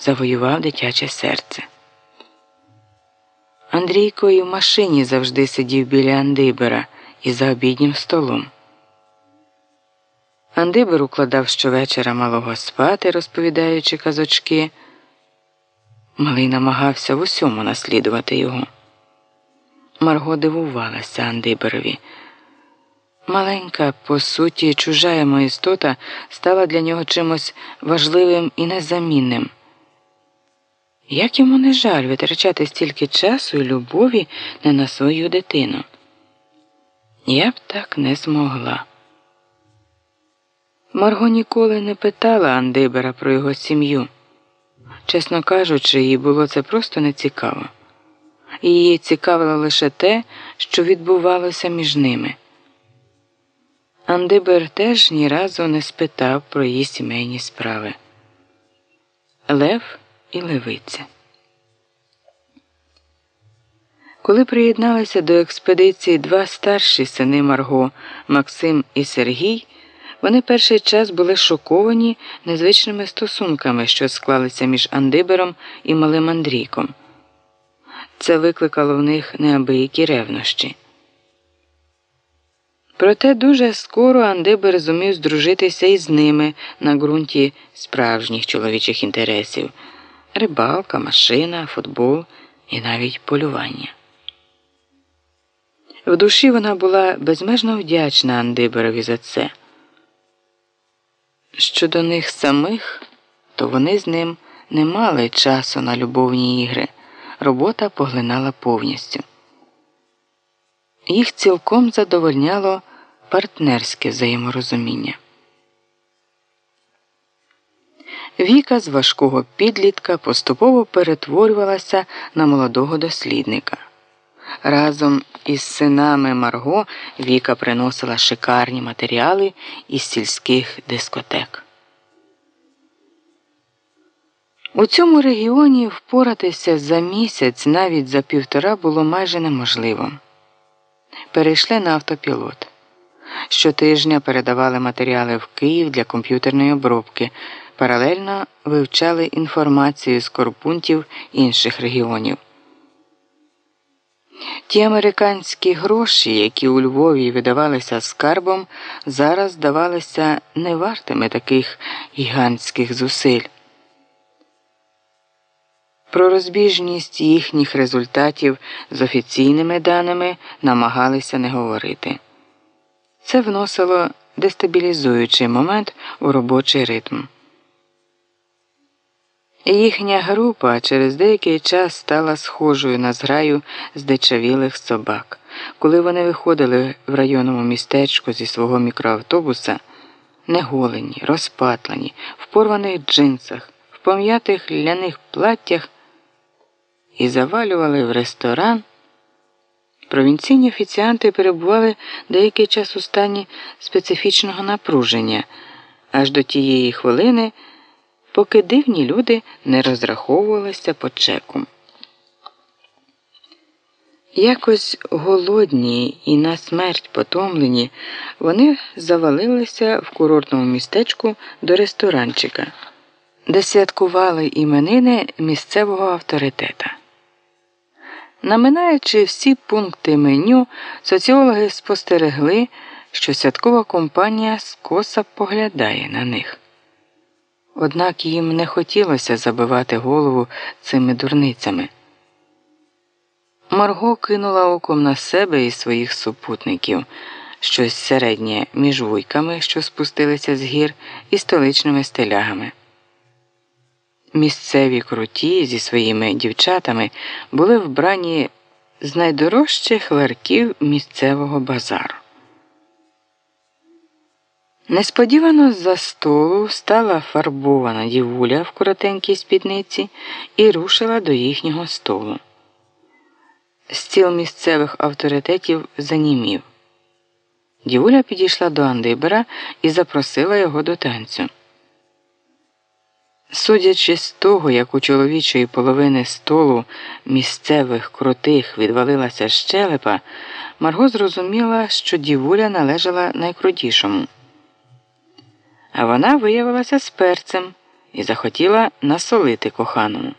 завоював дитяче серце. Андрійко і в машині завжди сидів біля Андибера і за обіднім столом. Андибер укладав щовечора малого спати, розповідаючи казочки. Малий намагався в усьому наслідувати його. Марго дивувалася Андиберові. Маленька, по суті, чужа йому істота стала для нього чимось важливим і незамінним. Як йому не жаль витрачати стільки часу і любові не на свою дитину? Я б так не змогла. Марго ніколи не питала Андибера про його сім'ю. Чесно кажучи, їй було це просто нецікаво. Її цікавило лише те, що відбувалося між ними. Андибер теж ні разу не спитав про її сімейні справи. Лев і Левиця. Коли приєдналися до експедиції два старші сини Марго Максим і Сергій, вони перший час були шоковані незвичними стосунками, що склалися між Андибером і малим Андрійком. Це викликало в них неабиякі ревнощі. Проте дуже скоро Андибер зумів здружитися із ними на ґрунті справжніх чоловічих інтересів рибалка, машина, футбол і навіть полювання. В душі вона була безмежно вдячна Андиберові за це. Щодо них самих, то вони з ним не мали часу на любовні ігри. Робота поглинала повністю. Їх цілком задовольняло партнерське взаєморозуміння. Віка з важкого підлітка поступово перетворювалася на молодого дослідника. Разом із синами Марго Віка приносила шикарні матеріали із сільських дискотек. У цьому регіоні впоратися за місяць, навіть за півтора, було майже неможливо. Перейшли на автопілот. Щотижня передавали матеріали в Київ для комп'ютерної обробки, паралельно вивчали інформацію з корпунктів інших регіонів. Ті американські гроші, які у Львові видавалися скарбом, зараз здавалися невартими таких гігантських зусиль. Про розбіжність їхніх результатів з офіційними даними намагалися не говорити. Це вносило дестабілізуючий момент у робочий ритм. Їхня група через деякий час стала схожою на зграю здичавілих собак. Коли вони виходили в районному містечку зі свого мікроавтобуса, неголені, розпатлені, в порваних джинсах, в пом'ятих ляних платтях і завалювали в ресторан. Провінційні офіціанти перебували деякий час у стані специфічного напруження аж до тієї хвилини поки дивні люди не розраховувалися по чеку. Якось голодні і на смерть потомлені, вони завалилися в курортному містечку до ресторанчика, де святкували іменини місцевого авторитета. Наминаючи всі пункти меню, соціологи спостерегли, що святкова компанія скоса поглядає на них. Однак їм не хотілося забивати голову цими дурницями. Марго кинула оком на себе і своїх супутників, щось середнє між вуйками, що спустилися з гір, і столичними стелягами. Місцеві круті зі своїми дівчатами були вбрані з найдорожчих ларків місцевого базару. Несподівано з-за столу стала фарбована дівуля в коротенькій спідниці і рушила до їхнього столу. Стіл місцевих авторитетів занімів. Дівуля підійшла до Андибера і запросила його до танцю. Судячи з того, як у чоловічої половини столу місцевих крутих відвалилася щелепа, Марго зрозуміла, що дівуля належала найкрутішому. А вона виявилася з перцем і захотіла насолити коханому.